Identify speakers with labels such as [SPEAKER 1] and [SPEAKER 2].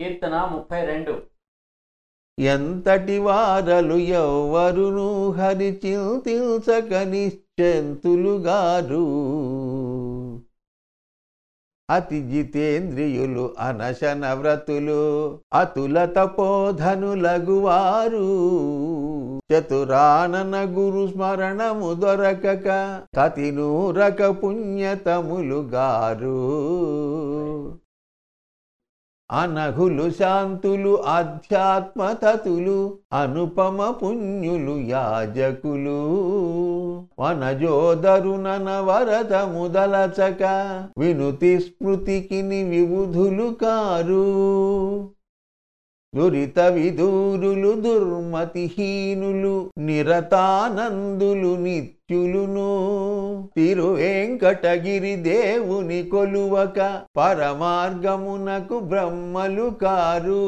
[SPEAKER 1] కీర్తన ముప్పై రెండు.
[SPEAKER 2] ఎంతటి వారలు ఎవ్వరును హరి నిశ్చంతులు గారు. అతి జితేంద్రియులు అనశన వ్రతులు అతుల తపోధనులగువారు. చతురానన గురు స్మరణము దొరకక కతినూరక పుణ్యతములు గారు. అనఘులు శాంతులు ఆధ్యాత్మతతులు అనుపమ పుణ్యులు యాజకులు. వనజోదరునన వరద ముదలచక వినుతి స్మృతికి విబుధులు కారు. దురిత విదూరులు దుర్మతిహీనులు నిరతానందులు నిత్యులును. వెంకటగిరి దేవుని కొలువక పరమార్గమునకు బ్రహ్మలు కారు.